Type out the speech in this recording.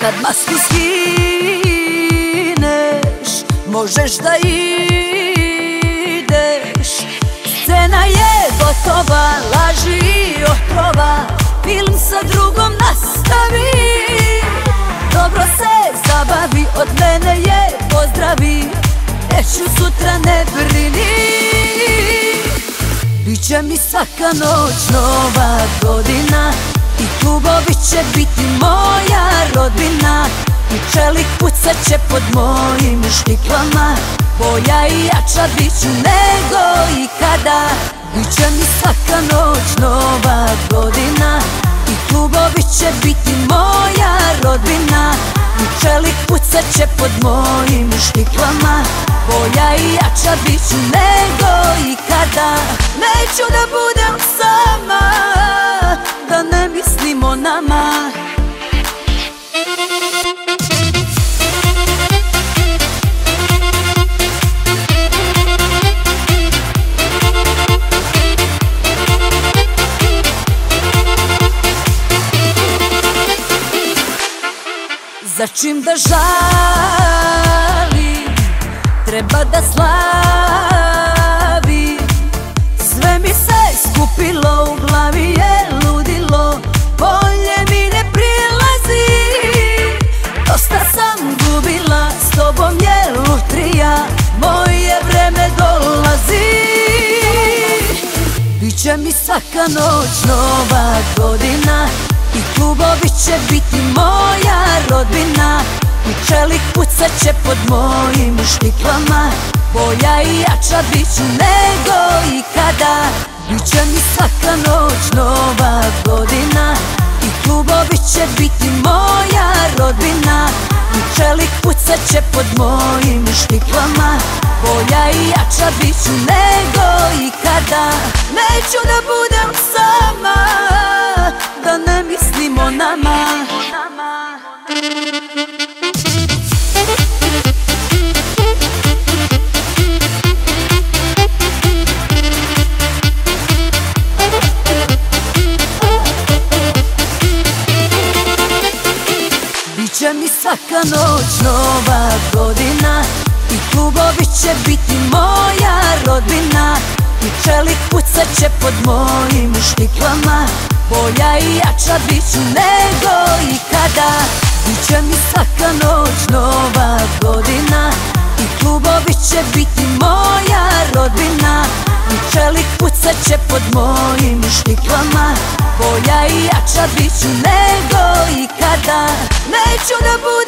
Kad masku skineš Možeš da ideš. Scena je gotova Laži i otrova Film sa drugom nastavi. Dobro se zabavi Od mene je pozdravi Neću sutra ne brini. Biće mi svaka noć nova godina I klubovi će biti moja rodbina. I čelik pucat će pod mojim štiklama Boja i jača biću nego i kada Biće mi svaka noć nova godina. I klubovi će biti moja rodbina. I čelik pucat će pod mojim štiklama Boja i jača biću nego i kada Neću da budem mislim o nama Za čim da žalim Treba da slavi Sve mi se skupilo u glavi je Biće mi svaka noć nova godina i klubovi će biti moja rodbina I čelik pucat će pod mojim štiklama. Boja i jača biću nego i kada Biće mi svaka noć nova godina I klubovi će biti moja rodbina I čelik pucat će pod mojim štiklama Boja i jača biću nego i kada Neću da budem sama Da ne mislim o nama. Biće mi svaka noć nova godina I klubovi će biti moja rodbina I čelik pucat će pod mojim štiklama. Boja i jača biću nego i kada Biće mi svaka noć nova godina I klubovi će biti moja rodbina I čelik pucat će pod mojim štiklama. Boja i jača biću nego i kada Neću da budem